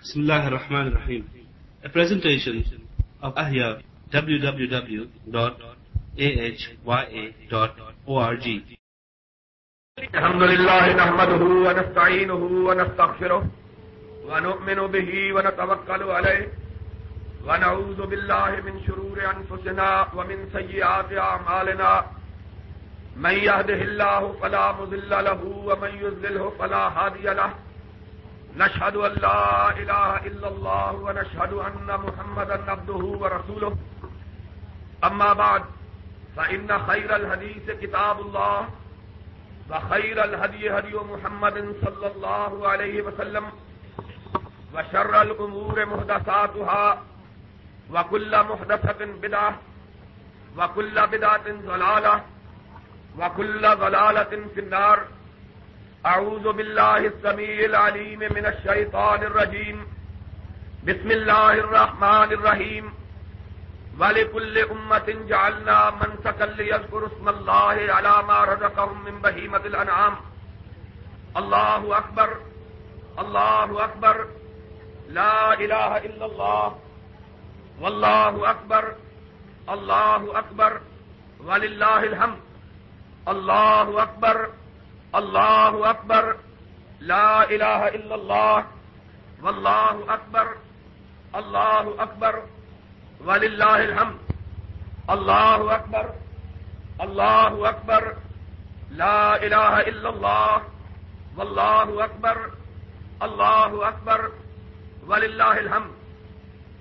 Bismillah ar-Rahman ar-Rahim. A presentation of Ahya www.ahya.org. الحمد لله نحمده ونستعينه ونستغفره ونؤمن به ونتوكل عليه ونعوذ بالله من شرور أنفسنا ومن سيئات أعمالنا من يهده الله فلا مذل له ومن يذلله فلا هادي له نشهد أن لا إله إلا الله ونشهد أن محمدا عبده ورسوله. أما بعد، فإن خير الحديث كتاب الله، وخير الهدي هدي محمد صلى الله عليه وسلم، وشر الأمور مهدساتها وكل مهدسة بدعة، وكل بدعة ضلالة، وكل ضلالة في النار. أعوذ بالله السميع العليم من الشيطان الرجيم. بسم الله الرحمن الرحيم. ولكل أمة جعلنا من سكن ليذكر اسم الله على ما رزقهم من بهيمة الأنعام. الله أكبر. الله أكبر. لا إله إلا الله. والله أكبر. الله أكبر. ولله الحمد. الله أكبر. الله أكبر لا إله إلا الله والله أكبر الله أكبر ولله الحمد الله أكبر الله أكبر لا إله إلا الله والله أكبر الله أكبر ولله الحمد۔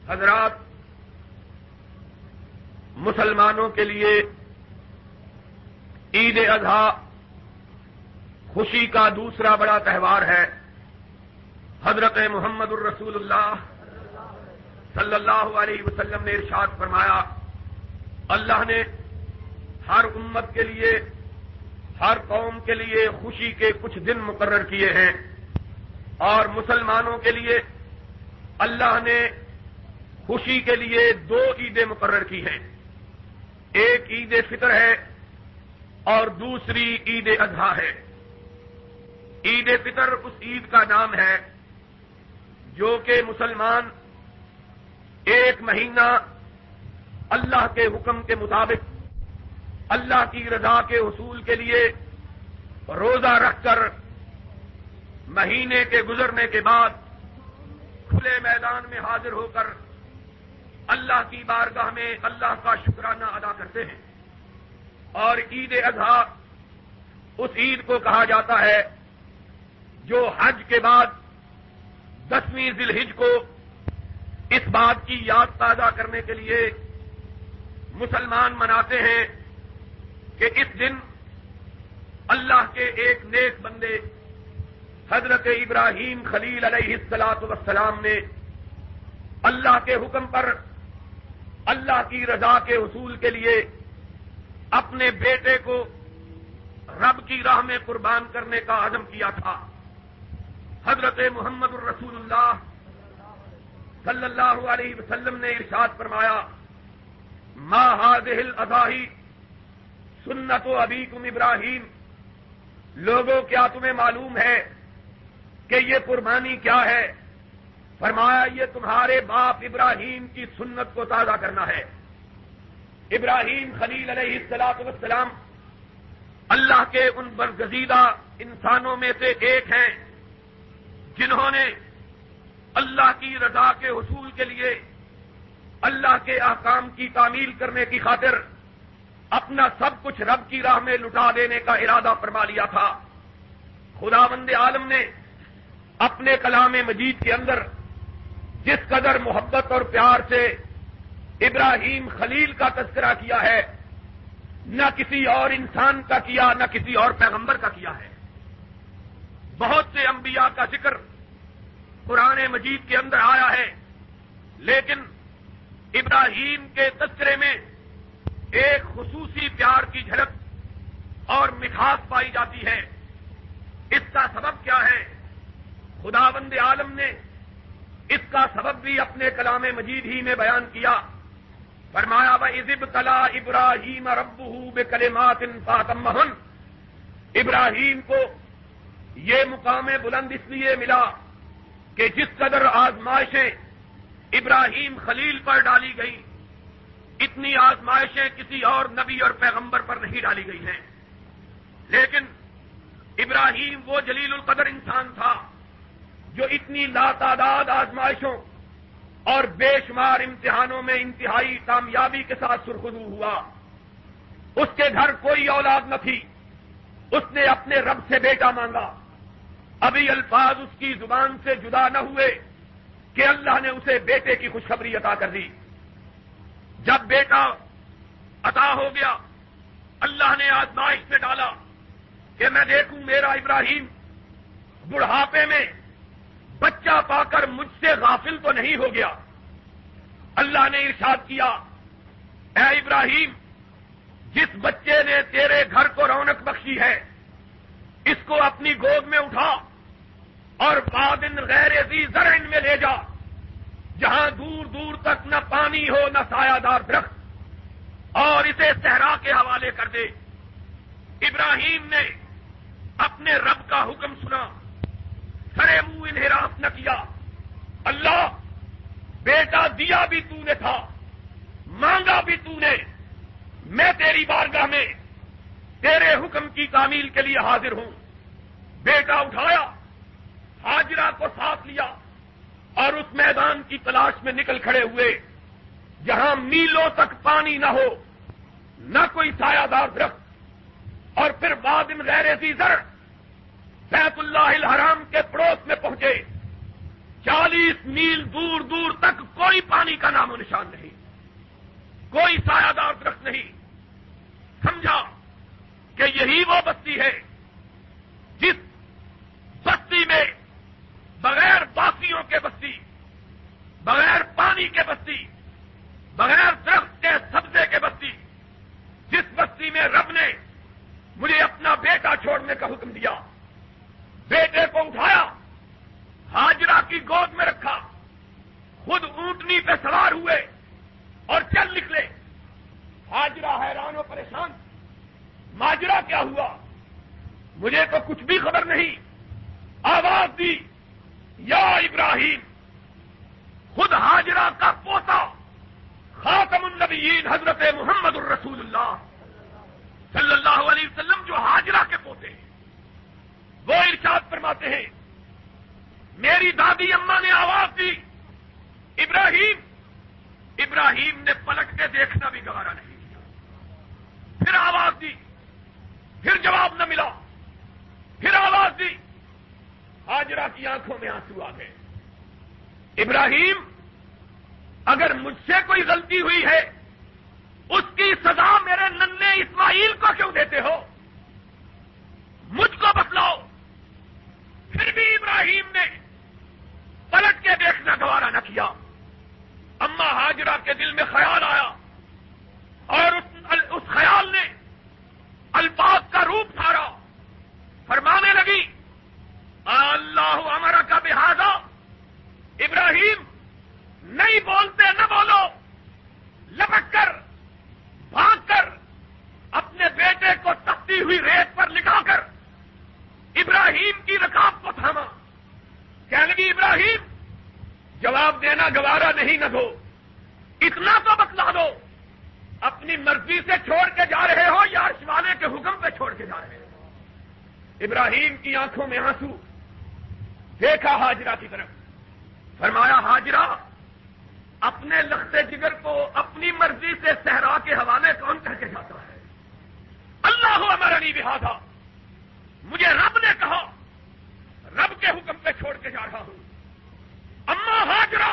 حضرات، مسلمانوں کے لیے عید اضحیٰ خوشی کا دوسرا بڑا تہوار ہے۔ حضرت محمد الرسول اللہ صلی اللہ علیہ وسلم نے ارشاد فرمایا، اللہ نے ہر امت کے لیے، ہر قوم کے لیے خوشی کے کچھ دن مقرر کیے ہیں۔ اور مسلمانوں کے لیے اللہ نے خوشی کے لیے دو عیدیں مقرر کی ہیں۔ ایک عید فطر ہے اور دوسری عید اضحیٰ ہے۔ عید فطر اس عید کا نام ہے، جو کہ مسلمان ایک مہینہ اللہ کے حکم کے مطابق، اللہ کی رضا کے حصول کے لیے روزہ رکھ کر مہینے کے گزرنے کے بعد کھلے میدان میں حاضر ہو کر اللہ کی بارگاہ میں اللہ کا شکرانہ ادا کرتے ہیں۔ اور عید اضحیٰ اس عید کو کہا جاتا ہے جو حج کے بعد دسویں ذی الحج کو اس بات کی یاد تازہ کرنے کے لیے مسلمان مناتے ہیں کہ اس دن اللہ کے ایک نیک بندے حضرت ابراہیم خلیل علیہ السلاط وسلام نے اللہ کے حکم پر اللہ کی رضا کے حصول کے لیے اپنے بیٹے کو رب کی راہ میں قربان کرنے کا عزم کیا تھا۔ حضرت محمد الرسول اللہ صلی اللہ علیہ وسلم نے ارشاد فرمایا، ما حاضل اضاحی سنت و ابیکم ابراہیم، لوگوں کیا تمہیں معلوم ہے کہ یہ قربانی کیا ہے؟ فرمایا، یہ تمہارے باپ ابراہیم کی سنت کو تازہ کرنا ہے۔ ابراہیم خلیل علیہ السلاط وسلام اللہ کے ان برگزیدہ انسانوں میں سے ایک ہیں۔ جنہوں نے اللہ کی رضا کے حصول کے لیے اللہ کے احکام کی تعمیل کرنے کی خاطر اپنا سب کچھ رب کی راہ میں لٹا دینے کا ارادہ فرما لیا تھا۔ خدا بند عالم نے اپنے کلام مجید کے اندر جس قدر محبت اور پیار سے ابراہیم خلیل کا تذکرہ کیا ہے، نہ کسی اور انسان کا کیا، نہ کسی اور پیغمبر کا کیا ہے۔ بہت سے انبیاء کا ذکر قرآن مجید کے اندر آیا ہے۔ لیکن ابراہیم کے تذکرے میں ایک خصوصی پیار کی جھلک اور مٹھاس پائی جاتی ہے۔ اس کا سبب کیا ہے؟ خدا بند عالم نے اس کا سبب بھی اپنے کلام مجید ہی میں بیان کیا۔ فرمایا و عزب کلا ابراہیم رب بے کلمات فاطم ابراہیم کو یہ مقام بلند اس لیے ملا کہ جس قدر آزمائشیں ابراہیم خلیل پر ڈالی گئی اتنی آزمائشیں کسی اور نبی اور پیغمبر پر نہیں ڈالی گئی ہیں۔ لیکن ابراہیم وہ جلیل القدر انسان تھا جو اتنی لاتعداد آزمائشوں اور بے شمار امتحانوں میں انتہائی کامیابی کے ساتھ سرخرو ہوا۔ اس کے گھر کوئی اولاد نہ تھی۔ اس نے اپنے رب سے بیٹا مانگا۔ ابھی الفاظ اس کی زبان سے جدا نہ ہوئے کہ اللہ نے اسے بیٹے کی خوشخبری عطا کر دی۔ جب بیٹا عطا ہو گیا، اللہ نے آزمائش میں ڈالا کہ میں دیکھوں میرا ابراہیم بڑھاپے میں بچہ پا کر مجھ سے غافل تو نہیں ہو گیا۔ اللہ نے ارشاد کیا، اے ابراہیم، جس بچے نے تیرے گھر کو رونق بخشی ہے، اس کو اپنی گود میں اٹھا۔ اور بادن غیر زی میں لے جا، جہاں دور دور تک نہ پانی ہو نہ سایہ دار درخت۔ اور اسے صحرا کے حوالے کر دے۔ ابراہیم نے اپنے رب کا حکم سنا۔ سرے منہ انحراف نہ کیا۔ اللہ، بیٹا دیا بھی تو نے تھا، مانگا بھی تو نے۔ میں تیری بارگاہ میں تیرے حکم کی تعمیل کے لیے حاضر ہوں۔ بیٹا اٹھایا۔ حاجرہ کو ساتھ لیا اور اس میدان کی تلاش میں نکل کھڑے ہوئے۔ جہاں میلوں تک پانی نہ ہو، نہ کوئی سایہ دار درخت۔ اور پھر بعد ان غیر زر بیت اللہ الحرام کے پڑوس میں پہنچے۔ چالیس میل دور دور تک کوئی پانی کا نام و نشان نہیں۔ کوئی سایہ دار درخت نہیں سمجھا کہ یہی وہ بستی ہے جس بستی میں بغیر باسیوں کے بستی بغیر پانی کے بستی بغیر درخت کے سبزے کے بستی جس بستی میں رب نے مجھے اپنا بیٹا چھوڑنے کا حکم دیا بیٹے کو اٹھایا حاجرہ کی گود میں رکھا خود اونٹنی پہ سوار ہوئے اور چل نکلے حاجرہ حیران و پریشان ماجرا کیا ہوا مجھے تو کچھ بھی خبر نہیں آواز دی یا ابراہیم خود حاجرہ کا پوتا النبیین حضرت محمد الرسول اللہ صلی اللہ علیہ وسلم جو حاجرہ کے پوتے ہیں وہ ارشاد فرماتے ہیں، میری دادی اما نے آواز دی، ابراہیم ابراہیم نے پلٹ کے دیکھنا بھی گوارا نہیں کیا۔ پھر آواز دی، پھر جواب نہ ملا۔ پھر آواز دی حاجرہ کی آنکھوں میں آنسو آ گئے۔ ابراہیم، اگر مجھ سے کوئی غلطی ہوئی ہے اس کی سزا میرے ننے اسماعیل کو کیوں دیتے ہو؟ مجھ کو بتلاؤ۔ پھر بھی ابراہیم نے پلٹ کے دیکھنا گوارا نہ کیا۔ اما حاجرہ کے دل میں خیال آیا اور اس خیال نے الفاظ کا روپ دھارا فرمانے لگی اللہ ہمارا کا بحاظہ ابراہیم نہیں بولتے نہ بولو لپک کر بھاگ کر اپنے بیٹے کو تپتی ہوئی ریت پر لکھا کر ابراہیم کی رکاب کو تھاما کہنے لگی ابراہیم جواب دینا گوارا نہیں نہ دو اتنا تو بتلا دو اپنی مرضی سے چھوڑ کے جا رہے ہو یا والے کے حکم پہ چھوڑ کے جا رہے ہو ابراہیم کی آنکھوں میں آنسو۔ دیکھا حاجرہ کی طرف۔ فرمایا، حاجرہ، اپنے لختے جگر کو اپنی مرضی سے صحرا کے حوالے کون کر کے جاتا ہے؟ اللہ ہو ہمارا نہیں بہادا مجھے رب نے کہا، رب کے حکم پہ چھوڑ کے جا رہا ہوں اما حاجرہ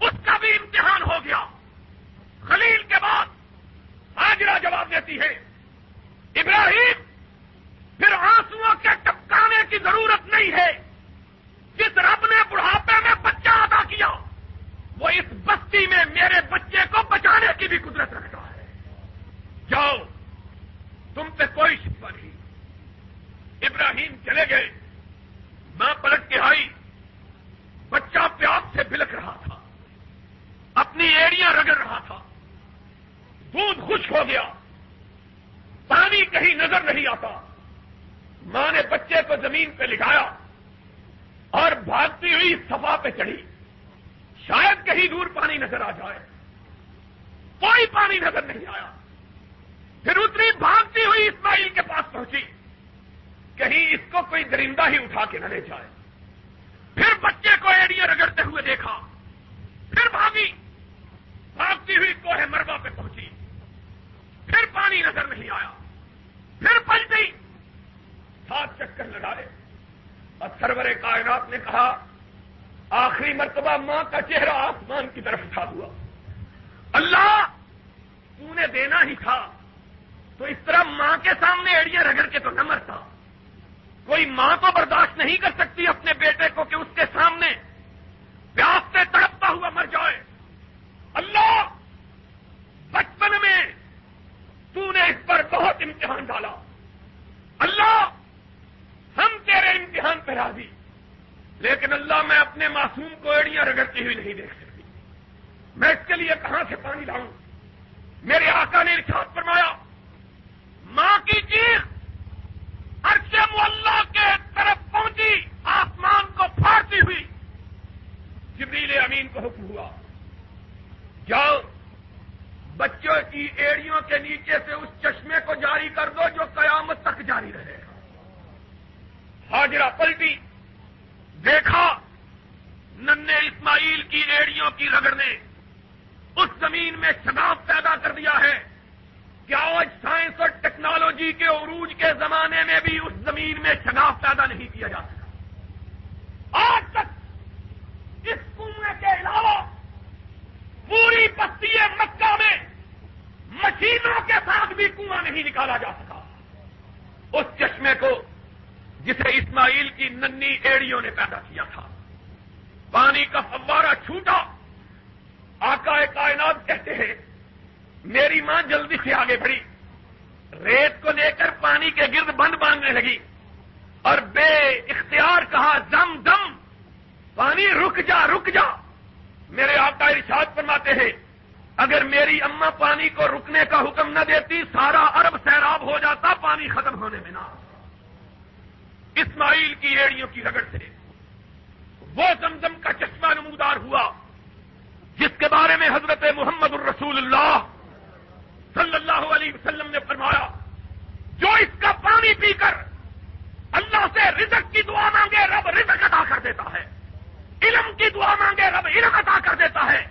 اس کا بھی امتحان ہو گیا خلیل کے بعد حاجرہ جواب دیتی ہے ابراہیم پھر آنسو کے ٹپکانے کی ضرورت نہیں ہے جس رب نے بڑھاپے میں بچہ ادا کیا وہ اس بستی میں میرے بچے کو بچانے کی بھی قدرت رکھتا ہے جاؤ تم پہ کوئی شکوا نہیں ابراہیم چلے گئے ماں پلٹ کے آئی بچہ پیاس سے بلک رہا تھا اپنی ایڑیاں رگڑ رہا تھا دودھ خشک ہو گیا پانی کہیں نظر نہیں آتا ماں نے بچے کو زمین پہ لٹایا اور بھاگتی ہوئی سفا پہ چڑھی شاید کہیں دور پانی نظر آ جائے کوئی نظر نہیں آیا۔ پھر اتنی بھاگتی ہوئی اسماعیل کے پاس پہنچی۔ کہیں اس کو کوئی درندہ ہی اٹھا کے نہ لے جائے۔ پھر بچے کو ایڑیاں رگڑتے ہوئے دیکھا۔ پھر بھاگی۔ بھاگتی ہوئی کوہ مربا پہ پہنچی۔ پھر پانی نظر نہیں آیا۔ پھر پلٹی سات چکر لگائے اور سرور کائنات نے کہا، آخری مرتبہ ماں کا چہرہ آسمان کی طرف اٹھا ہوا۔ اللہ! تو نے دینا ہی تھا۔ تو اس طرح ماں کے سامنے ایڑیاں رگڑ کے تو نہ مرتا۔ کوئی ماں کو برداشت نہیں کر سکتی اپنے بیٹے کو کہ اس کے سامنے پیاس سے تڑپتا ہوا مر جائے۔ اللہ، بچپن میں تو نے اس پر بہت امتحان ڈالا۔ اللہ، ہم تیرے امتحان پہ راضی۔ لیکن اللہ، میں اپنے معصوم کو ایڑیاں رگڑتی ہوئی نہیں دیکھ سکتی۔ میں اس کے لیے کہاں سے پانی لاؤں؟ میرے آقا نے ارشاد فرمایا، ماں کی چیخ اللہ کے طرف پہنچی، آسمان کو پھاڑتی ہوئی۔ جبریل امین کو حکم ہوا، جاؤ، بچوں کی ایڑیوں کے نیچے سے اس چشمے کو جاری کر دو جو قیامت تک جاری رہے حاجرہ پلٹی، دیکھا ننے اسماعیل کی ایڑیوں کی رگڑ نے اس زمین میں شگاف پیدا کر دیا ہے کیا آج سائنس اور ٹیکنالوجی کے عروج کے زمانے میں بھی اس زمین میں شگاف پیدا نہیں کیا جا سکا۔ آج تک اس کنویں کے علاوہ پوری بستی مکہ میں مشینوں کے ساتھ بھی کنواں نہیں نکالا جا سکا۔ اس چشمے کو جسے اسماعیل کی ننی ایڑیوں نے پیدا کیا تھا۔ پانی کا فوارہ چھوٹا آقا کائنات کہتے ہیں۔ میری ماں جلدی سے آگے بڑھی۔ ریت کو لے کر پانی کے گرد بند باندھنے لگی۔ اور بے اختیار کہا، دم دم، پانی رک جا رک جا۔ میرے آقا ارشاد فرماتے ہیں، اگر میری اما پانی کو رکنے کا حکم نہ دیتی، سارا ارب سیراب ہو جاتا، پانی ختم ہونے میں نہ۔ اسماعیل کی ایڑیوں کی رگڑ سے۔ وہ زمزم کا چشمہ نمودار ہوا۔ جس کے بارے میں حضرت محمد الرسول اللہ صلی اللہ علیہ وسلم نے فرمایا، جو اس کا پانی پی کر اللہ سے رزق کی دعا مانگے، رب رزق عطا کر دیتا ہے۔ علم کی دعا مانگے، رب علم عطا کر دیتا ہے۔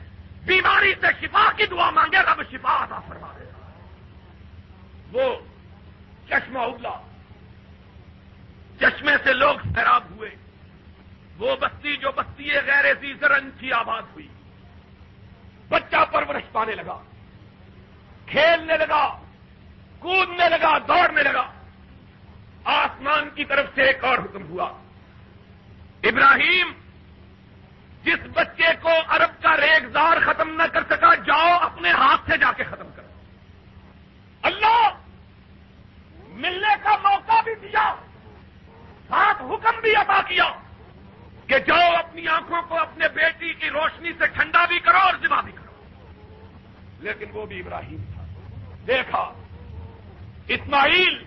بیماری سے شفا کی دعا مانگے، رب شفا عطا فرما دیتا ہے۔ وہ چشمہ ابلا چشمے سے لوگ سیراب ہوئے۔ وہ بستی جو بستی غیر زرن کی آباد ہوئی۔ بچہ پرورش پانے لگا، کھیلنے لگا، کودنے لگا، دوڑنے لگا۔ آسمان کی طرف سے ایک اور حکم ہوا۔ ابراہیم، جس بچے کو عرب کا ریگزار ختم نہ کر سکا، جاؤ اپنے ہاتھ سے جا کے ختم کرو۔ اللہ، ملنے کا موقع بھی دیا، ساتھ حکم بھی ادا کیا کہ جاؤ اپنی آنکھوں کو اپنے بیٹی کی روشنی سے ٹھنڈا بھی کرو اور ذبح بھی کرو۔ لیکن وہ بھی ابراہیم تھا۔ دیکھا، اسماعیل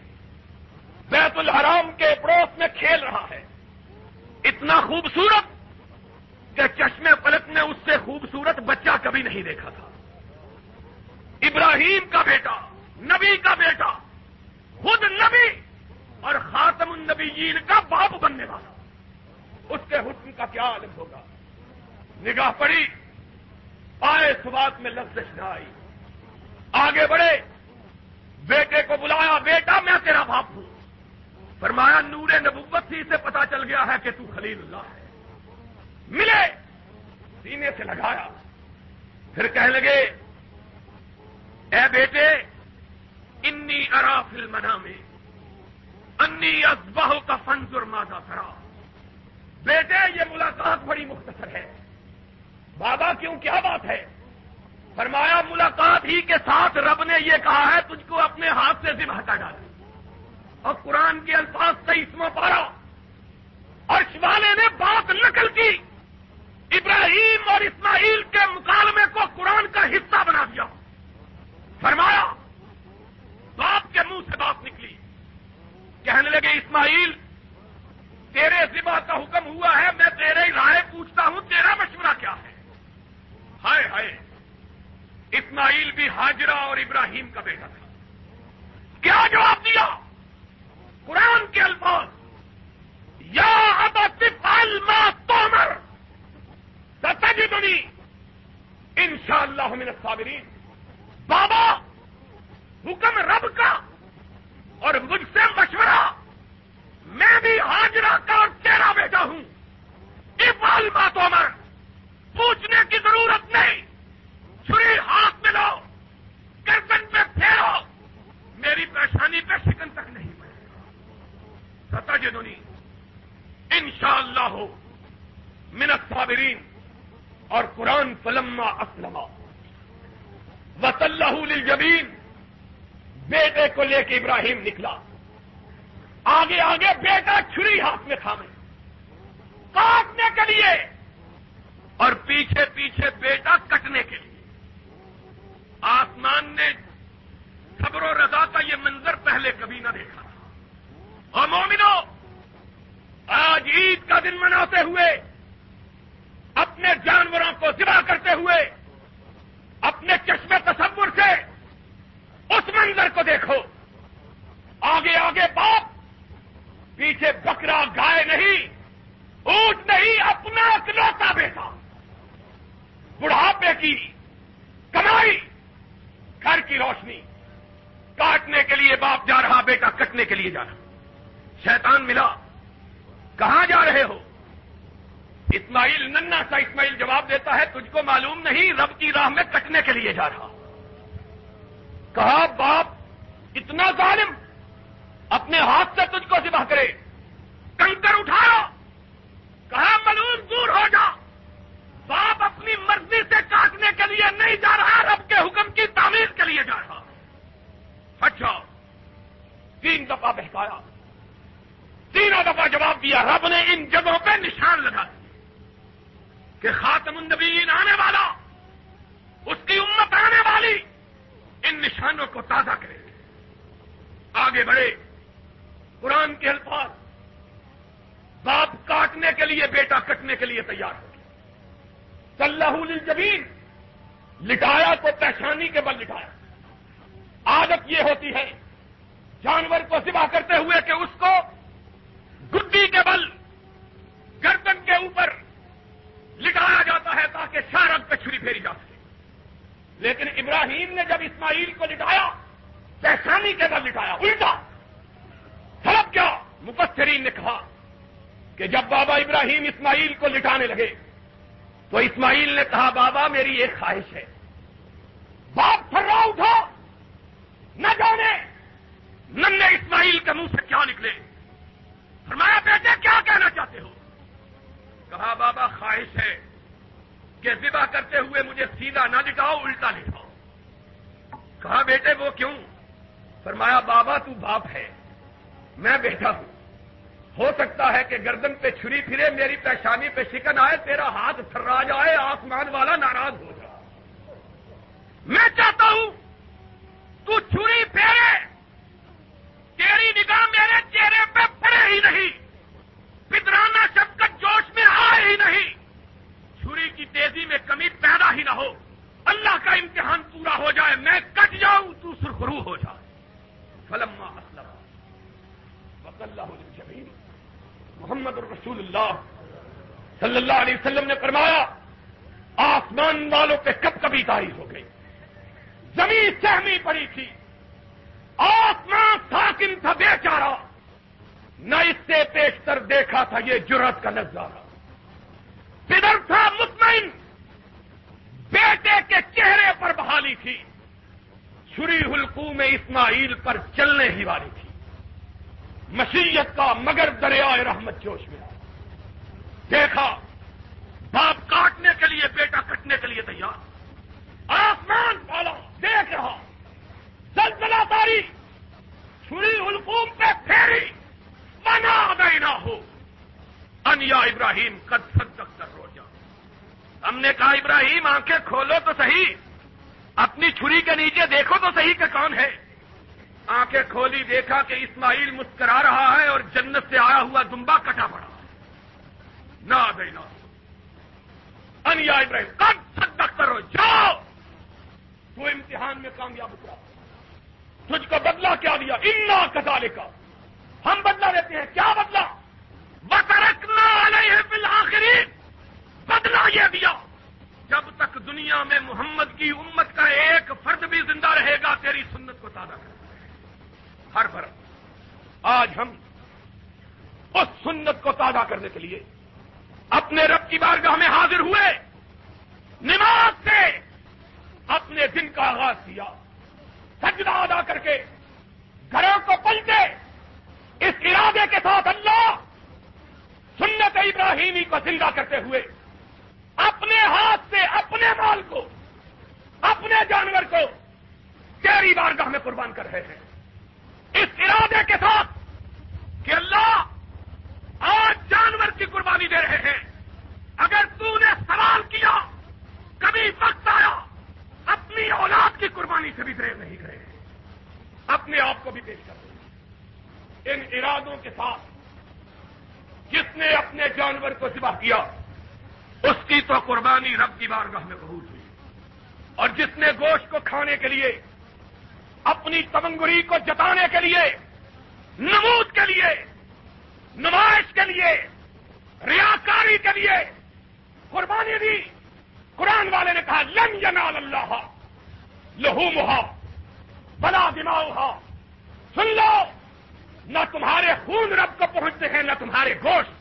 بیت الحرام کے پڑوس میں کھیل رہا ہے۔ اتنا خوبصورت کہ چشمے پلک نے اس سے خوبصورت بچہ کبھی نہیں دیکھا تھا۔ ابراہیم کا بیٹا، نبی کا بیٹا، خود نبی اور خاتم النبیین کا باپ بننے والا۔ اس کے حسن کا کیا عالم ہوگا؟ نگاہ پڑی، آئے سوات میں لفظ نہ آئی۔ آگے بڑھے، بیٹے کو بلایا، بیٹا میں تیرا باپ ہوں۔ فرمایا، نور نبوت ہی سے پتا چل گیا ہے کہ تو خلیل اللہ ہے۔ ملے، سینے سے لگایا۔ پھر کہنے لگے، اے بیٹے، انی ارا فلمنا میں انی ازبہ کا فنزر مادہ کرا بیٹے، یہ ملاقات بڑی مختصر ہے۔ بابا، کیوں؟ کیا بات ہے؟ فرمایا، ملاقات ہی کے ساتھ رب نے یہ کہا ہے، تجھ کو اپنے ہاتھ سے ذبح ہٹا ڈالا۔ اور قرآن کے الفاظ سے اس پارا اور والے نے بات نقل کی۔ ابراہیم اور اسماعیل کے مکالمے کو قرآن کا حصہ بنا دیا۔ فرمایا، باپ کے منہ سے بات نکلی۔ کہنے لگے، اسماعیل تیرے ذمہ کا حکم ہوا ہے، میں تیرے ہی رائے پوچھتا ہوں، تیرا مشورہ کیا ہے؟ ہائے ہائے، اسماعیل بھی حاجرہ اور ابراہیم کا بیٹا تھا۔ کیا جواب دیا؟ قرآن کے الفاظ، یا اب ما تومر ستاجی بنی ان شاء اللہ صابرین بابا، حکم رب بیٹے ابراہیم نکلا۔ آگے آگے بیٹا چھری ہاتھ میں تھامے۔ کاٹنے کے لیے۔ اور پیچھے پیچھے بیٹا کٹنے کے لیے۔ آسمان نے صبر و رضا کا یہ منظر پہلے کبھی نہ دیکھا۔ اور مومنو آج عید کا دن مناتے ہوئے، اپنے جانوروں کو ذبح کرتے ہوئے، اپنے چشمے تصور سے اس منظر کو دیکھو۔ آگے آگے باپ پیچھے بکرا گائے نہیں، اونٹ نہیں، اپنا اکلوتا بیٹا، بڑھاپے کی کمائی، گھر کی روشنی، کاٹنے کے لیے باپ جا رہا، بیٹا کٹنے کے لیے جا رہا۔ شیطان ملا، کہاں جا رہے ہو؟ اسماعیل ننا سا اسماعیل جواب دیتا ہے، تجھ کو معلوم نہیں رب کی راہ میں کٹنے کے لیے جا رہا۔ کہا، باپ اتنا ظالم اپنے ہاتھ سے تجھ کو ذبح کرے۔ کنکر اٹھا کہا ملوم دور ہو جا۔ باپ اپنی مرضی سے کاٹنے کے لیے نہیں جا رہا، رب کے حکم کی تعمیر کے لیے جا رہا۔ اچھا تین دفعہ بہتایا تینوں دفعہ جواب دیا۔ رب نے ان جگہوں پہ نشان لگا کہ خاتم النبیین آنے والا، اس کی امت آنے والی، ان نشانوں کو تازہ کرے۔ آگے بڑھے۔ قرآن کے الفاظ باپ کاٹنے کے لیے، بیٹا کٹنے کے لیے تیار ہو گیا۔ صلی جبین لٹایا تو پہچانی کے بل لٹایا۔ عادت یہ ہوتی ہے، جانور کو سبا کرتے ہوئے کہ اس کو گڈی کے بل گردن کے اوپر لٹایا جاتا ہے تاکہ شارک پہ چھری پھیری جا سکے۔ لیکن ابراہیم نے جب اسماعیل کو لٹایا، پہچانی کے بل لٹایا، الٹا۔ سب کیا؟ مفسرین نے کہا کہ جب بابا ابراہیم اسماعیل کو لٹانے لگے، تو اسماعیل نے کہا، بابا میری ایک خواہش ہے۔ باپ تھرا اٹھا نہ جانے نن اسماعیل کے منہ سے کیا نکلے۔ فرمایا، بیٹے، کیا کہنا چاہتے ہو؟ کہا، بابا، خواہش ہے کہ ذبح کرتے ہوئے مجھے سیدھا نہ لٹاؤ، الٹا لٹاؤ۔ کہا، بیٹے، وہ کیوں؟ فرمایا، بابا، تو باپ ہے۔ میں بیٹھا ہوں۔ ہو سکتا ہے کہ گردن پہ چھری پھرے، میری پیشانی پہ شکن آئے، تیرا ہاتھ تھرا جائے، آسمان والا ناراض ہو جائے۔ میں چاہتا ہوں، تو چھری پھیرے، تیری نگاہ میرے چہرے پہ پڑے ہی نہیں۔ پدرانہ شفقت جوش میں آئے ہی نہیں۔ چھری کی تیزی میں کمی پیدا ہی نہ ہو۔ اللہ کا امتحان پورا ہو جائے، میں کٹ جاؤں، تو سرخرو ہو جائے۔ فلما اسلم اللہ علیہ محمد الرسول اللہ صلی اللہ علیہ وسلم نے فرمایا، آسمان والوں پہ کب کبھی تاریخ ہو گئی؟ زمین سہمی پڑی تھی، آسمان ساکن تھا بے چارا نہ اس سے پیشتر دیکھا تھا یہ جرت کا نظارہ۔ پدر تھا مطمئن، بیٹے کے چہرے پر بحالی تھی، چھری حلقو میں اسماعیل پر چلنے ہی والی تھی۔ مشیت کا مگر دریائے رحمت جوش میں۔ دیکھا، باپ کاٹنے کے لیے، بیٹا کٹنے کے لیے تیار۔ آسمان والا دیکھ رہا۔ زلزلہ تاری چھری القوم پہ پھیری۔ بنا دینا ہو۔ انیا ابراہیم کد صدق کر رو جا ہم نے کہا، ابراہیم، آنکھیں کھولو تو صحیح۔ اپنی چھری کے نیچے دیکھو تو صحیح کہ کون ہے۔ آنکھیں کھولی، دیکھا کہ اسماعیل مسکرا رہا ہے اور جنت سے آیا ہوا دمبا کٹا پڑا۔ نہ دینا انیا ابراہیم کب صدق کرو، جاؤ۔ تو امتحان میں کامیاب اترا تجھ کو بدلا کیا دیا؟ انا کزالے کا ہم بدلا دیتے ہیں۔ کیا بدلا بکرکنا علیہ بالآخری بدلا یہ دیا۔ جب تک دنیا میں محمد کی امت کا ایک فرد بھی زندہ رہے گا، تیری سنت کو تازہ کر ہر فرق آج ہم اس سنت کو تازہ کرنے کے لیے اپنے رب کی بارگاہ میں حاضر ہوئے۔ نماز سے اپنے دن کا آغاز کیا۔ سجدہ ادا کر کے گھروں کو پلٹے۔ اس ارادے کے ساتھ اللہ سنت ابراہیمی کو زندہ کرتے ہوئے اپنے ہاتھ سے اپنے مال کو، اپنے جانور کو تیری بارگاہ میں قربان کر رہے ہیں۔ اس ارادے کے ساتھ کہ اللہ آج جانور کی قربانی دے رہے ہیں۔ اگر تو نے سوال کیا، کبھی وقت آیا، اپنی اولاد کی قربانی سے بھی دیر نہیں کرے۔ اپنے آپ کو بھی پیش کر دیں ان ارادوں کے ساتھ جس نے اپنے جانور کو ذبح کیا، اس کی تو قربانی رب کی بارگاہ میں قبول ہوئی۔ اور جس نے گوشت کو کھانے کے لیے اپنی تمنگری کو جتانے کے لیے، نمود کے لیے، نمائش کے لیے، ریاکاری کے لیے۔ قربانی دی۔ قرآن والے نے کہا لن ینال اللہ، لہو مہا، بلا دماؤ سن لو، نہ تمہارے خون رب کو پہنچتے ہیں، نہ تمہارے گوشت۔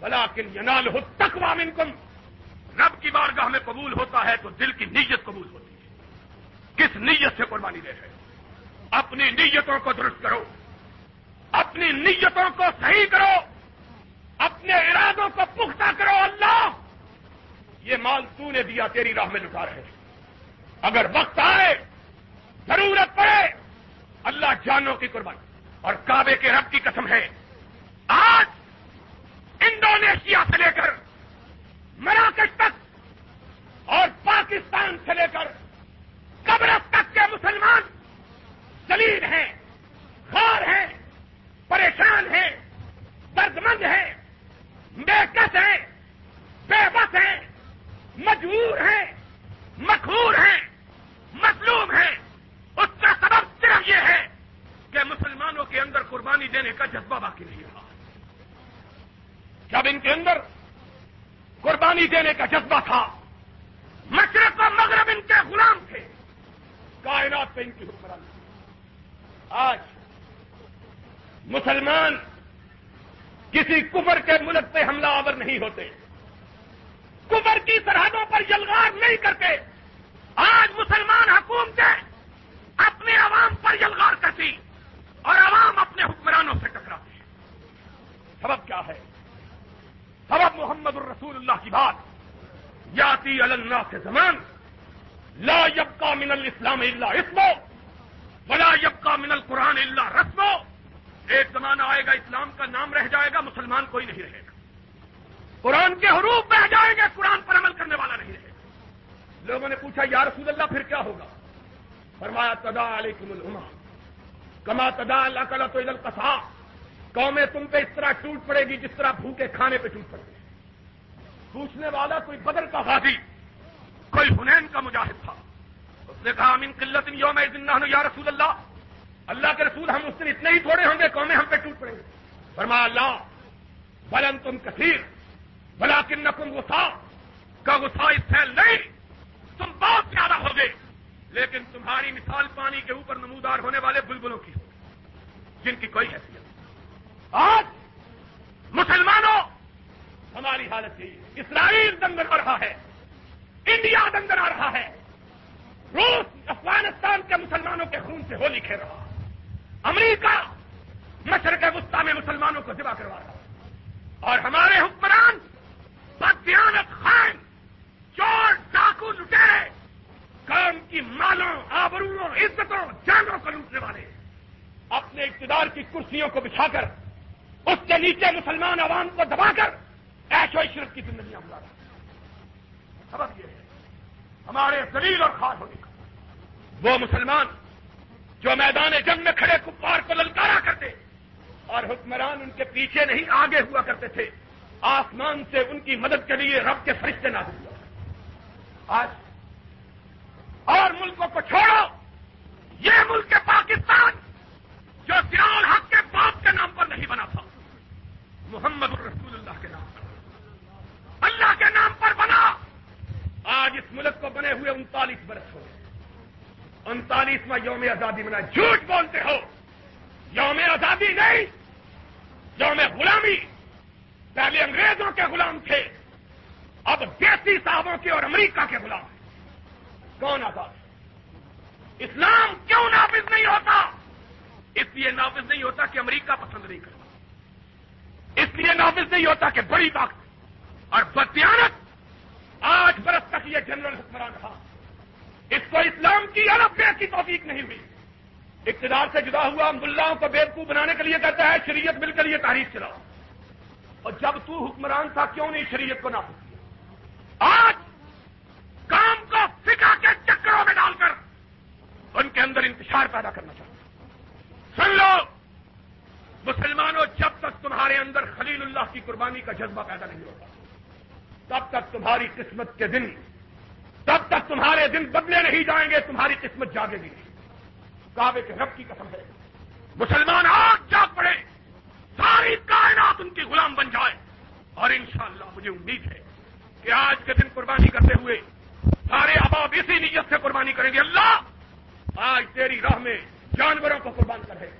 بلا کن ینال ہو تک کم رب کی بارگاہ میں قبول ہوتا ہے تو دل کی نیت قبول ہوتی ہے۔ کس نیت سے قربانی دے رہے اپنی نیتوں کو درست کرو، اپنی نیتوں کو صحیح کرو، اپنے ارادوں کو پختہ کرو، اللہ! یہ مال تو نے دیا، تیری راہ میں لٹا رہے اگر وقت آئے، ضرورت پڑے، اللہ جانوں کی قربانی۔ اور کعبے کے رب کی قسم ہے، آج انڈونیشیا سے لے کر مراکش تک اور پاکستان سے لے کر قبرت تک کے مسلمان دلیل ہیں خار ہیں، پریشان ہیں درد مند ہیں بے کس ہیں بے بس ہیں، مجبور ہیں مخور ہیں مطلوب ہیں۔ اس کا سبب صرف یہ ہے کہ مسلمانوں کے اندر قربانی دینے کا جذبہ باقی نہیں رہا۔ جب ان کے اندر قربانی دینے کا جذبہ تھا، مشرق و مغرب ان کے غلام تھے۔ کائنات پہ ان کی حکمرانی آج مسلمان کسی کفر کے ملک پہ حملہ آور نہیں ہوتے۔ کفر کی سرحدوں پر یلغار نہیں کرتے۔ آج مسلمان حکومتیں اپنے عوام پر یلغار کرتی اور عوام اپنے حکمرانوں سے ٹکراتے سبب کیا ہے؟ سبب محمد الرسول اللہ کی بات۔ یاتی اللہ سے زمان۔ لا یبقا من الاسلام اللہ اسمو ولا یبقا من القرآن اللہ رسمو ایک زمانہ آئے گا، اسلام کا نام رہ جائے گا، مسلمان کوئی نہیں رہے گا۔ قرآن کے حروف بہ جائیں گے، قرآن پر عمل کرنے والا نہیں رہے گا۔ لوگوں نے پوچھا، یا رسول اللہ، پھر کیا ہوگا؟ فرمایا، تدا علیکم العما کما تدا اللہ کلا تو ادل کسا قومیں تم پہ اس طرح ٹوٹ پڑے گی جس طرح بھوکے کھانے پہ ٹوٹ پڑے گی۔ پوچھنے والا کوئی بدر کا غازی۔ کوئی ہنین کا مجاہد تھا۔ اس نے کہا امین قلت یوم یا رسول اللہ۔ اللہ کے رسول ہم اس دن اتنے ہی تھوڑے ہوں گے قومیں ہم پہ ٹوٹ پڑیں گے۔ فرمایا اللہ، بلن تم کثیر بلا کن نقم غسا کا غسا پھیل نہیں، تم بہت زیادہ ہوگے، لیکن تمہاری مثال پانی کے اوپر نمودار ہونے والے بلبلوں کی جن کی کوئی حیثیت آج مسلمانوں، ہماری حالت یہی اسرائیل دنگن آ رہا ہے۔ انڈیا دنگن آ رہا ہے۔ روس افغانستان کے مسلمانوں کے خون سے ہولی کھیل رہا امریکہ مشرق وسطی میں مسلمانوں کو ذبح کروا رہا اور ہمارے حکمران بدیانت خان چور ڈاکو لٹے۔ کام کی مالوں آبروں عزتوں جانوں کو لوٹنے والے۔ اپنے اقتدار کی کرسیوں کو بچھا کر اس کے نیچے مسلمان عوام کو دبا کر ایش و عشرت کی زندگیاں بلا سبب یہ ہے۔ ہمارے دلیل اور خاص ہونے کا۔ وہ مسلمان جو میدان جنگ میں کھڑے کپار کو للکارا کرتے اور حکمران ان کے پیچھے نہیں آگے ہوا کرتے تھے، آسمان سے ان کی مدد کے لیے رب کے فرشتے نہ ہوا آج اور ملکوں کو چھوڑو، یہ ملک پاکستان جو سیال حق کے باپ کے نام پر نہیں بنا تھا محمد الرسول اللہ کے نام پر اللہ کے نام پر بنا آج اس ملک کو بنے ہوئے انتالیس برس ہو انتالیسواں یوم آزادی منا جھوٹ بولتے ہو۔ یوم آزادی نہیں۔ یوم غلامی۔ پہلے انگریزوں کے غلام تھے۔ اب دیسی صاحبوں کے اور امریکہ کے غلام کون آزاد؟ اسلام کیوں نافذ نہیں ہوتا؟ اس لیے نافذ نہیں ہوتا کہ امریکہ پسند نہیں کرتا۔ اس لیے نافذ نہیں ہوتا کہ بڑی طاقت اور بدیانت۔ آٹھ برس تک یہ جنرل حکمران رہا۔ اس کو اسلام کی الگ بے کی توفیق نہیں ہوئی۔ اقتدار سے جدا ہوا، ملاؤں کو بیوقوف بنانے کے لیے کہتا ہے، شریعت مل کر یہ تاریخ چلاؤ۔ اور جب تو حکمران تھا، کیوں نہیں شریعت کو نافذ کیا؟ آج کام کو فکا کے چکروں میں ڈال کر ان کے اندر انتشار پیدا کرنا چاہتا سن لو، مسلمانوں جب تک تمہارے اندر خلیل اللہ کی قربانی کا جذبہ پیدا نہیں ہوتا، تب تک تمہاری قسمت کے دن تمہارے دن بدلے نہیں جائیں گے، تمہاری قسمت جاگے گی۔ کعبے کے رب کی قسم ہے۔ مسلمان آج جاگ پڑے۔ ساری کائنات ان کی غلام بن جائے۔ اور انشاءاللہ مجھے امید ہے کہ آج کے دن قربانی کرتے ہوئے سارے اباب اسی نیت سے قربانی کریں گے۔ اللہ، آج تیری راہ میں جانوروں کو قربان کرے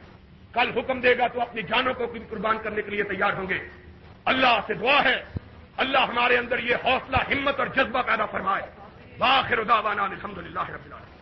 کل حکم دے گا تو اپنی جانوں کو قربان کرنے کے لیے تیار ہوں گے۔ اللہ سے دعا ہے۔ اللہ ہمارے اندر یہ حوصلہ، ہمت اور جذبہ پیدا فرمائے۔ باخر دعوانا الحمد للہ رب العالمین۔